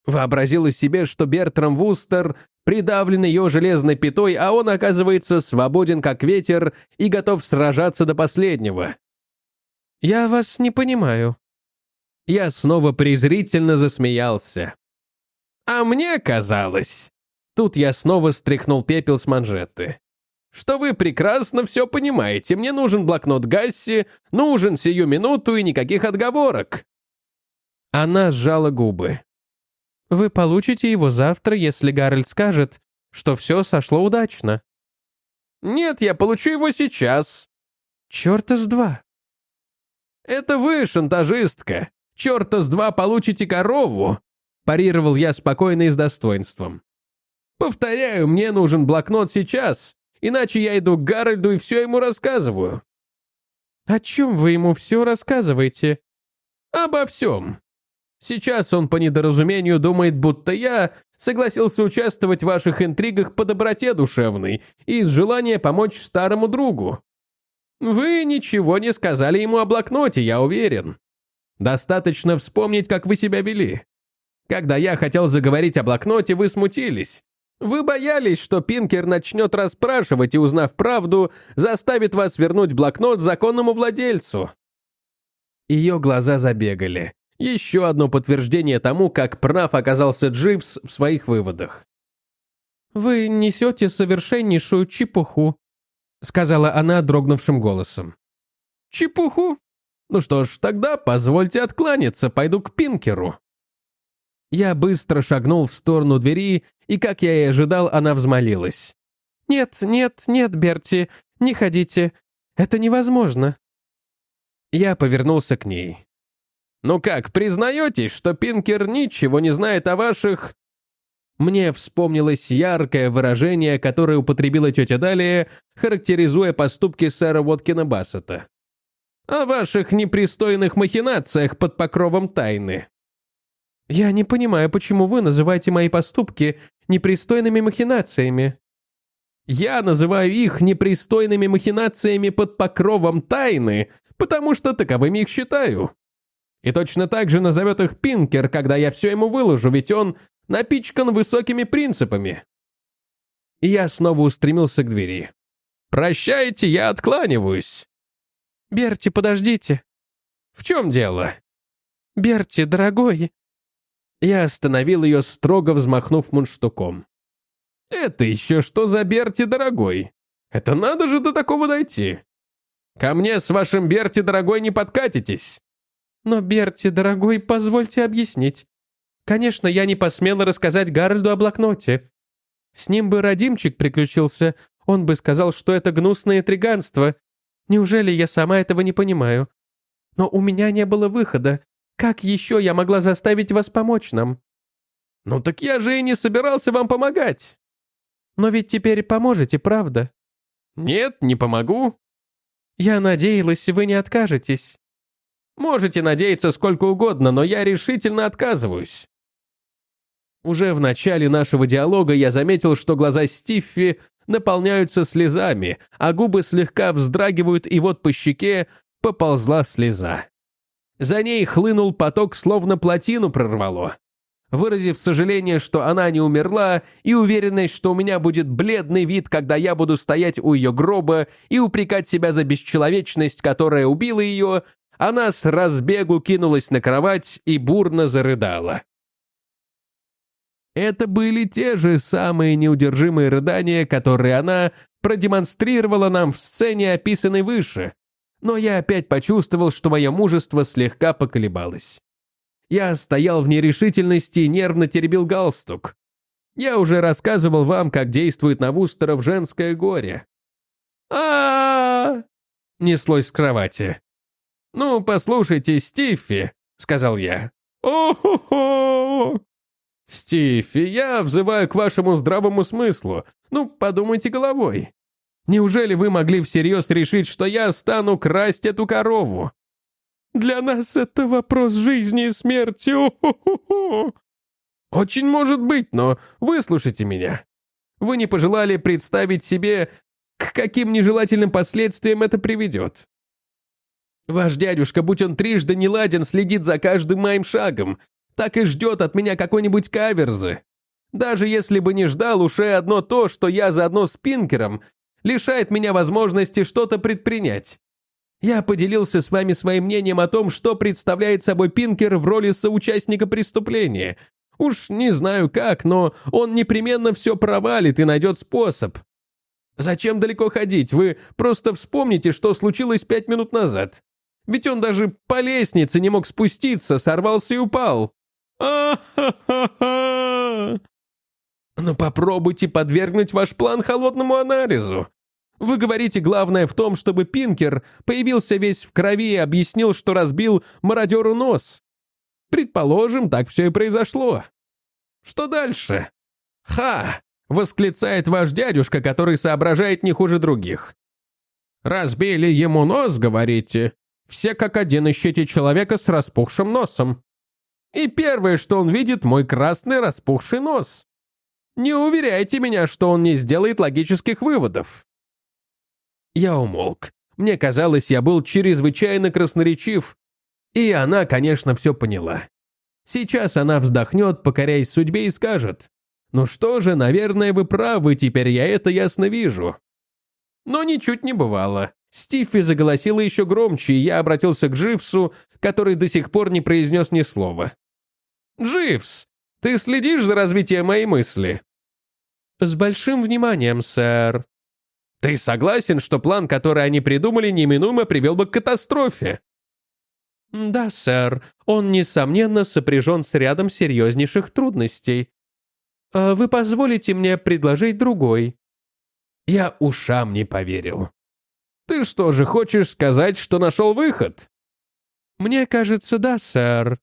Вообразила себе, что Бертрам Вустер придавлен ее железной пятой, а он, оказывается, свободен как ветер и готов сражаться до последнего. «Я вас не понимаю», я снова презрительно засмеялся. «А мне казалось...» Тут я снова стряхнул пепел с манжеты. «Что вы прекрасно все понимаете. Мне нужен блокнот Гасси, нужен сию минуту и никаких отговорок». Она сжала губы. «Вы получите его завтра, если Гарольд скажет, что все сошло удачно». «Нет, я получу его сейчас». «Черта с два». «Это вы, шантажистка. Черта с два получите корову!» Парировал я спокойно и с достоинством. «Повторяю, мне нужен блокнот сейчас, иначе я иду к Гарольду и все ему рассказываю». «О чем вы ему все рассказываете?» «Обо всем. Сейчас он по недоразумению думает, будто я согласился участвовать в ваших интригах по доброте душевной и из желания помочь старому другу. Вы ничего не сказали ему о блокноте, я уверен. Достаточно вспомнить, как вы себя вели. Когда я хотел заговорить о блокноте, вы смутились. Вы боялись, что Пинкер начнет расспрашивать и, узнав правду, заставит вас вернуть блокнот законному владельцу. Ее глаза забегали. Еще одно подтверждение тому, как прав оказался Дживс в своих выводах. «Вы несете совершеннейшую чепуху», — сказала она дрогнувшим голосом. «Чепуху? Ну что ж, тогда позвольте откланяться, пойду к Пинкеру. Я быстро шагнул в сторону двери, и, как я и ожидал, она взмолилась. «Нет, нет, нет, Берти, не ходите. Это невозможно». Я повернулся к ней. «Ну как, признаетесь, что Пинкер ничего не знает о ваших...» Мне вспомнилось яркое выражение, которое употребила тетя Далия, характеризуя поступки сэра Уоткина Бассета о ваших непристойных махинациях под покровом тайны». «Я не понимаю, почему вы называете мои поступки непристойными махинациями». «Я называю их непристойными махинациями под покровом тайны, потому что таковыми их считаю. И точно так же назовет их Пинкер, когда я все ему выложу, ведь он напичкан высокими принципами». И я снова устремился к двери. «Прощайте, я откланиваюсь». «Берти, подождите». «В чем дело?» «Берти, дорогой». Я остановил ее, строго взмахнув мундштуком. «Это еще что за Берти, дорогой? Это надо же до такого дойти. Ко мне с вашим Берти, дорогой, не подкатитесь». «Но, Берти, дорогой, позвольте объяснить. Конечно, я не посмела рассказать Гарольду о блокноте. С ним бы родимчик приключился, он бы сказал, что это гнусное триганство. Неужели я сама этого не понимаю? Но у меня не было выхода. Как еще я могла заставить вас помочь нам?» «Ну так я же и не собирался вам помогать». «Но ведь теперь поможете, правда?» «Нет, не помогу». «Я надеялась, вы не откажетесь». «Можете надеяться сколько угодно, но я решительно отказываюсь». Уже в начале нашего диалога я заметил, что глаза Стиффи наполняются слезами, а губы слегка вздрагивают, и вот по щеке поползла слеза. За ней хлынул поток, словно плотину прорвало. Выразив сожаление, что она не умерла, и уверенность, что у меня будет бледный вид, когда я буду стоять у ее гроба и упрекать себя за бесчеловечность, которая убила ее, она с разбегу кинулась на кровать и бурно зарыдала. Это были те же самые неудержимые рыдания, которые она продемонстрировала нам в сцене, описанной выше, но я опять почувствовал, что мое мужество слегка поколебалось. Я стоял в нерешительности и нервно теребил галстук. Я уже рассказывал вам, как действует на Вустеров женское горе. а неслось с кровати. «Ну, послушайте, Стиффи», — сказал я. «О-хо-хо!» «Стиффи, я взываю к вашему здравому смыслу. Ну, подумайте головой. Неужели вы могли всерьез решить, что я стану красть эту корову? Для нас это вопрос жизни и смерти. О-хо-хо-хо. Очень может быть, но выслушайте меня. Вы не пожелали представить себе, к каким нежелательным последствиям это приведет. Ваш дядюшка, будь он трижды неладен, следит за каждым моим шагом, так и ждет от меня какой-нибудь каверзы. Даже если бы не ждал, уже одно то, что я заодно с Пинкером лишает меня возможности что-то предпринять. Я поделился с вами своим мнением о том, что представляет собой Пинкер в роли соучастника преступления. Уж не знаю как, но он непременно все провалит и найдет способ. Зачем далеко ходить? Вы просто вспомните, что случилось пять минут назад. Ведь он даже по лестнице не мог спуститься, сорвался и упал. А-ха-ха-ха! Но попробуйте подвергнуть ваш план холодному анализу. Вы говорите, главное в том, чтобы Пинкер появился весь в крови и объяснил, что разбил мародеру нос. Предположим, так все и произошло. Что дальше? Ха! Восклицает ваш дядюшка, который соображает не хуже других. Разбили ему нос, говорите? Все как один ищите человека с распухшим носом. И первое, что он видит, мой красный распухший нос. Не уверяйте меня, что он не сделает логических выводов. Я умолк. Мне казалось, я был чрезвычайно красноречив. И она, конечно, все поняла. Сейчас она вздохнет, покоряясь судьбе, и скажет. «Ну что же, наверное, вы правы, теперь я это ясно вижу». Но ничуть не бывало. Стиффи заголосила еще громче, и я обратился к Дживсу, который до сих пор не произнес ни слова. «Дживс, ты следишь за развитием моей мысли?» «С большим вниманием, сэр», ты согласен, что план, который они придумали, неминуемо привел бы к катастрофе? Да, сэр. Он, несомненно, сопряжен с рядом серьезнейших трудностей. А вы позволите мне предложить другой? Я ушам не поверил. Ты что же хочешь сказать, что нашел выход? Мне кажется, да, сэр.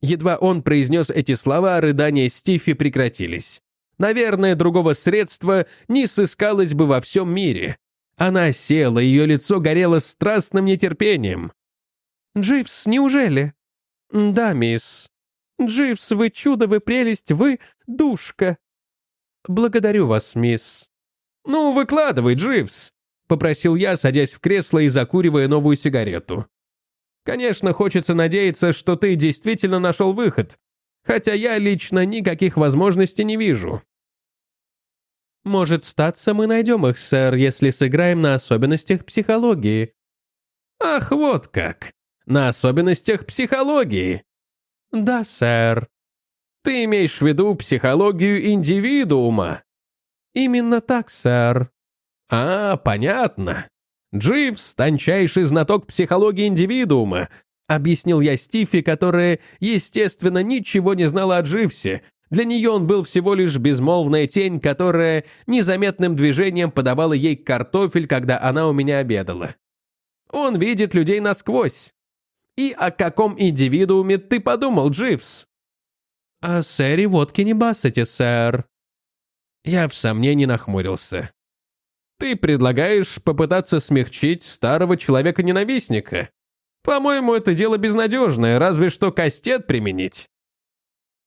Едва он произнес эти слова, рыдания Стифи прекратились. Наверное, другого средства не сыскалось бы во всем мире. Она села, ее лицо горело страстным нетерпением. «Дживс, неужели?» «Да, мисс». Дживс, вы чудо, вы прелесть, вы душка!» «Благодарю вас, мисс». «Ну, выкладывай, Дживс», — попросил я, садясь в кресло и закуривая новую сигарету. «Конечно, хочется надеяться, что ты действительно нашел выход, хотя я лично никаких возможностей не вижу». «Может, статься мы найдем их, сэр, если сыграем на особенностях психологии». «Ах, вот как! На особенностях психологии!» «Да, сэр». «Ты имеешь в виду психологию индивидуума?» «Именно так, сэр». «А, понятно. Дживс — тончайший знаток психологии индивидуума», объяснил я Стифи, которая, естественно, ничего не знала о Дживсе. Для нее он был всего лишь безмолвная тень, которая незаметным движением подавала ей картофель, когда она у меня обедала. Он видит людей насквозь. И о каком индивидууме ты подумал, Дживс? О сэре Уоткине Бассете, сэр. Я в сомнении нахмурился. Ты предлагаешь попытаться смягчить старого человека-ненавистника? По-моему, это дело безнадежное, разве что кастет применить.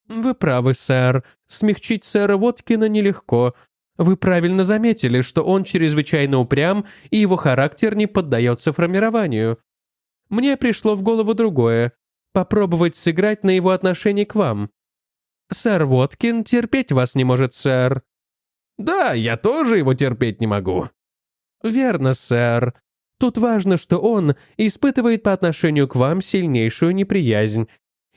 Вы правы, сэр. Смягчить сэра Воткина нелегко. Вы правильно заметили, что он чрезвычайно упрям, и его характер не поддается формированию. Мне пришло в голову другое. Попробовать сыграть на его отношении к вам. Сэр Воткин терпеть вас не может, сэр. Да, я тоже его терпеть не могу. Верно, сэр. Тут важно, что он испытывает по отношению к вам сильнейшую неприязнь.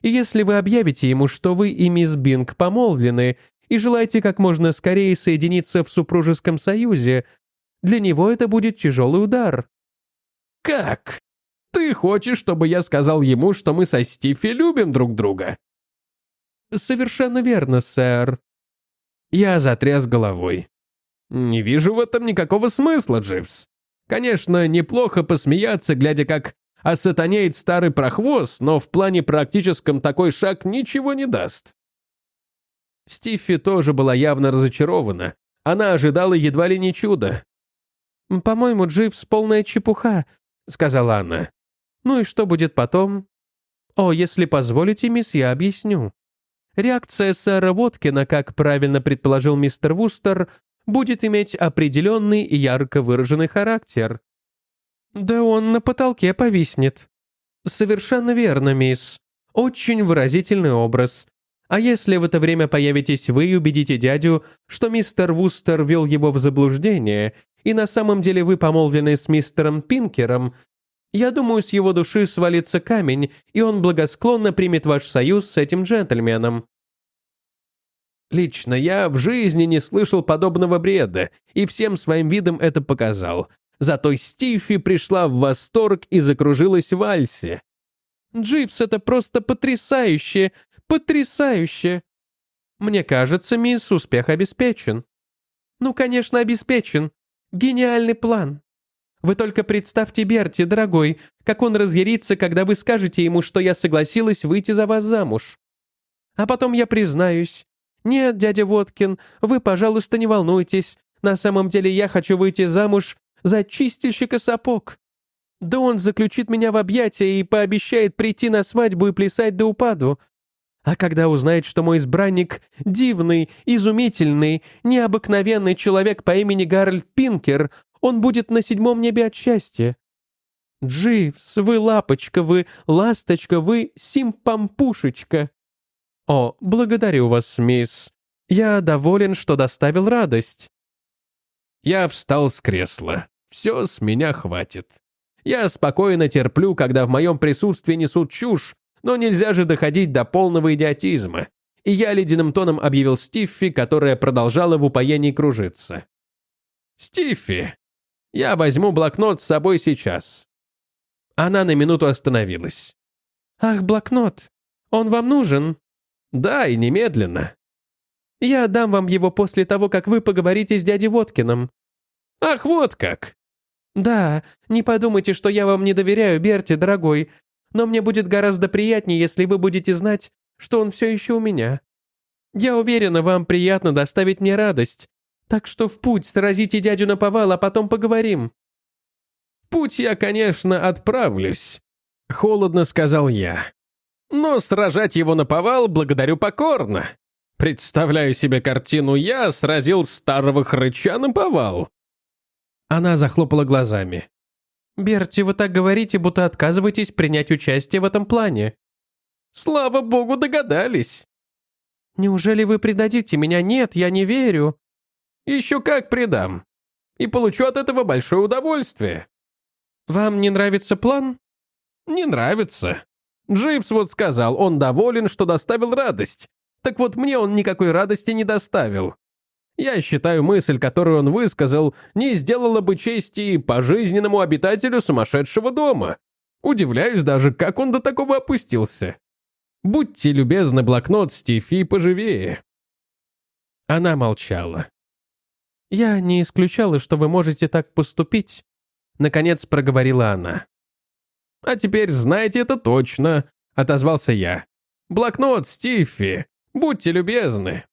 И если вы объявите ему, что вы и мисс Бинг помолвлены, и желаете как можно скорее соединиться в супружеском союзе, для него это будет тяжелый удар». «Как? Ты хочешь, чтобы я сказал ему, что мы со Стифи любим друг друга?» «Совершенно верно, сэр». Я затряс головой. «Не вижу в этом никакого смысла, Дживс. Конечно, неплохо посмеяться, глядя, как осатанеет старый прохвост, но в плане практическом такой шаг ничего не даст». Стиффи тоже была явно разочарована. Она ожидала едва ли не чуда. «По-моему, Дживс полная чепуха», — сказала она. «Ну и что будет потом?» «О, если позволите, мисс, я объясню. Реакция сэра Воткина, как правильно предположил мистер Вустер, будет иметь определенный и ярко выраженный характер. Да он на потолке повиснет. Совершенно верно, мисс. Очень выразительный образ. А если в это время появитесь вы и убедите дядю, что мистер Вустер вел его в заблуждение, и на самом деле вы помолвлены с мистером Пинкером, я думаю, с его души свалится камень, и он благосклонно примет ваш союз с этим джентльменом. Лично я в жизни не слышал подобного бреда, и всем своим видом это показал. Зато Стифи пришла в восторг и закружилась в вальсе. «Дживс, это просто потрясающе! Потрясающе!» «Мне кажется, мисс, успех обеспечен». «Ну, конечно, обеспечен. Гениальный план. Вы только представьте Берти, дорогой, как он разъярится, когда вы скажете ему, что я согласилась выйти за вас замуж. А потом я признаюсь. Нет, дядя Воткин, вы, пожалуйста, не волнуйтесь. На самом деле я хочу выйти замуж за чистильщика сапог. Да он заключит меня в объятия и пообещает прийти на свадьбу и плясать до упаду. А когда узнает, что мой избранник — дивный, изумительный, необыкновенный человек по имени Гарольд Пинкер, он будет на седьмом небе от счастья. Дживс, вы лапочка, вы ласточка, вы симпампушечка. О, благодарю вас, мисс. Я доволен, что доставил радость. Я встал с кресла. Все с меня хватит. Я спокойно терплю, когда в моем присутствии несут чушь, но нельзя же доходить до полного идиотизма. И я ледяным тоном объявил Стиффи, которая продолжала в упоении кружиться. «Стиффи, я возьму блокнот с собой сейчас». Она на минуту остановилась. «Ах, блокнот, он вам нужен?» «Да, и немедленно». «Я дам вам его после того, как вы поговорите с дядей Воткиным». «Ах, вот как!» «Да, не подумайте, что я вам не доверяю, Берти, дорогой но мне будет гораздо приятнее, если вы будете знать, что он все еще у меня. Я уверена, вам приятно доставить мне радость. Так что в путь сразите дядю на повал, а потом поговорим». «В путь я, конечно, отправлюсь», — холодно сказал я. Но сражать его на повал благодарю покорно. Представляю себе картину «Я сразил старого хрыча на повал». Она захлопала глазами. «Берти, вы так говорите, будто отказываетесь принять участие в этом плане». «Слава богу, догадались». «Неужели вы предадите меня? Нет, я не верю». «Еще как предам. И получу от этого большое удовольствие». «Вам не нравится план?» «Не нравится. Дживс вот сказал, он доволен, что доставил радость. Так вот мне он никакой радости не доставил. Я считаю, мысль, которую он высказал, не сделала бы чести пожизненному обитателю сумасшедшего дома. Удивляюсь даже, как он до такого опустился. Будьте любезны, блокнот Стифи поживее». Она молчала. «Я не исключала, что вы можете так поступить», — наконец проговорила она. «А теперь знаете это точно», — отозвался я. «Блокнот Стифи, будьте любезны».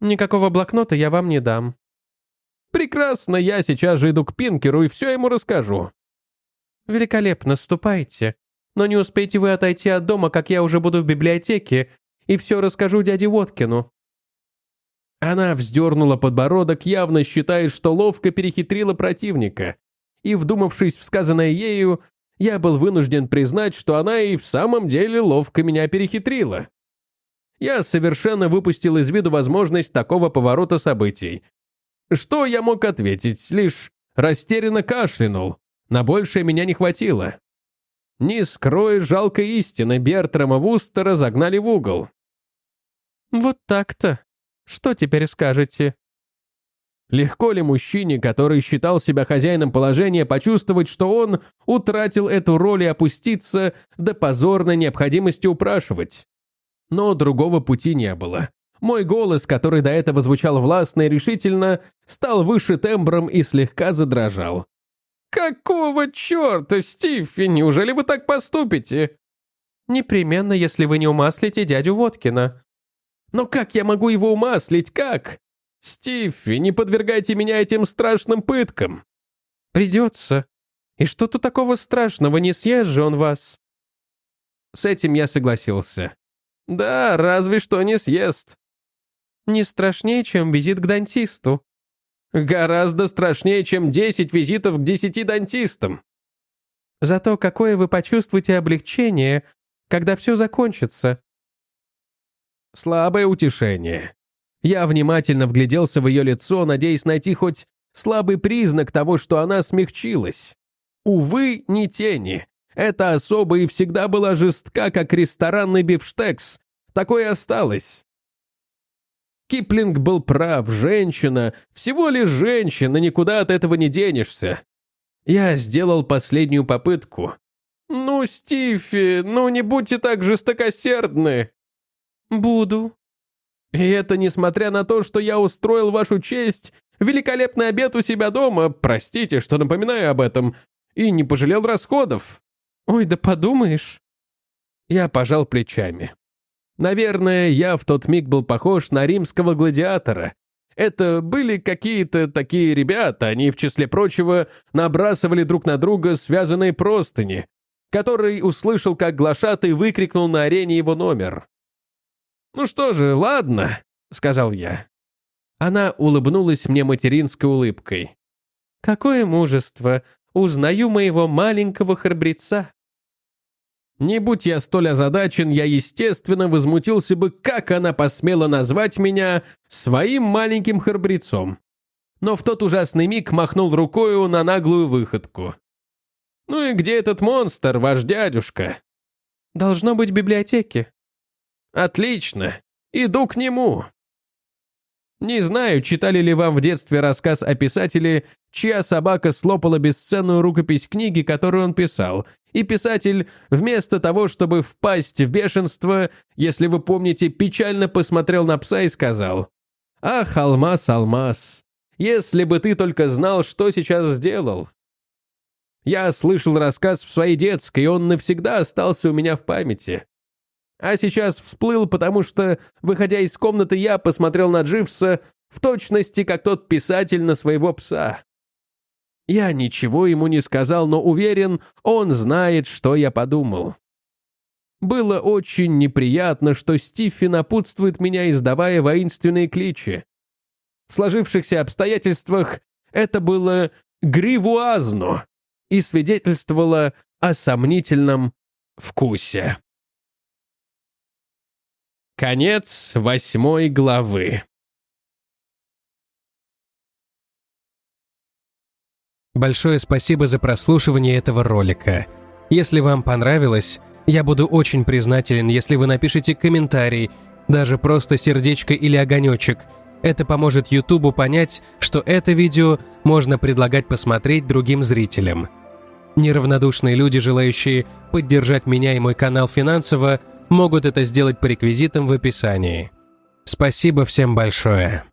«Никакого блокнота я вам не дам». «Прекрасно, я сейчас же иду к Пинкеру и все ему расскажу». «Великолепно, ступайте. Но не успейте вы отойти от дома, как я уже буду в библиотеке, и все расскажу дяде Воткину». Она вздернула подбородок, явно считая, что ловко перехитрила противника, и, вдумавшись в сказанное ею, я был вынужден признать, что она и в самом деле ловко меня перехитрила. Я совершенно выпустил из виду возможность такого поворота событий. Что я мог ответить? Лишь растерянно кашлянул. На большее меня не хватило. Не скрой жалкой истины, Бертрама Вустера загнали в угол. «Вот так-то. Что теперь скажете?» Легко ли мужчине, который считал себя хозяином положения, почувствовать, что он утратил эту роль и опуститься до позорной необходимости упрашивать? Но другого пути не было. Мой голос, который до этого звучал властно и решительно, стал выше тембром и слегка задрожал. «Какого черта, Стиффи, неужели вы так поступите?» «Непременно, если вы не умаслите дядю Воткина». «Но как я могу его умаслить, как?» «Стиффи, не подвергайте меня этим страшным пыткам!» «Придется. И что тут такого страшного, не съест же он вас?» С этим я согласился. «Да, разве что не съест». «Не страшнее, чем визит к дантисту». «Гораздо страшнее, чем десять визитов к десяти дантистам». «Зато какое вы почувствуете облегчение, когда все закончится». Слабое утешение. Я внимательно вгляделся в ее лицо, надеясь найти хоть слабый признак того, что она смягчилась. Увы, не тени. Эта особа и всегда была жестка, как ресторанный бифштекс. Такое осталось. Киплинг был прав, женщина, всего лишь женщина, никуда от этого не денешься. Я сделал последнюю попытку. «Ну, Стифи, ну не будьте так жестокосердны!» «Буду», и это несмотря на то, что я устроил вашу честь великолепный обед у себя дома, простите, что напоминаю об этом, и не пожалел расходов. Ой, да подумаешь. Я пожал плечами. Наверное, я в тот миг был похож на римского гладиатора. Это были какие-то такие ребята, они, в числе прочего, набрасывали друг на друга связанные простыни, который услышал, как глашатый выкрикнул на арене его номер. «Ну что же, ладно», — сказал я. Она улыбнулась мне материнской улыбкой. «Какое мужество! Узнаю моего маленького храбреца!» Не будь я столь озадачен, я, естественно, возмутился бы, как она посмела назвать меня своим маленьким храбрецом. Но в тот ужасный миг махнул рукою на наглую выходку. «Ну и где этот монстр, ваш дядюшка?» «Должно быть в библиотеке», Отлично. Иду к нему. Не знаю, читали ли вам в детстве рассказ о писателе, чья собака слопала бесценную рукопись книги, которую он писал, и писатель, вместо того, чтобы впасть в бешенство, если вы помните, печально посмотрел на пса и сказал «Ах, алмаз, алмаз, если бы ты только знал, что сейчас сделал». Я слышал рассказ в своей детской, и он навсегда остался у меня в памяти. А сейчас всплыл, потому что, выходя из комнаты, я посмотрел на Дживса в точности, как тот писатель на своего пса. Я ничего ему не сказал, но уверен, он знает, что я подумал. Было очень неприятно, что Стиффи напутствует меня, издавая воинственные кличи. В сложившихся обстоятельствах это было гривуазно и свидетельствовало о сомнительном вкусе. Конец восьмой главы. Большое спасибо за прослушивание этого ролика. Если вам понравилось, я буду очень признателен, если вы напишите комментарий, даже просто сердечко или огонечек. Это поможет Ютубу понять, что это видео можно предлагать посмотреть другим зрителям. Неравнодушные люди, желающие поддержать меня и мой канал финансово, могут это сделать по реквизитам в описании. Спасибо всем большое.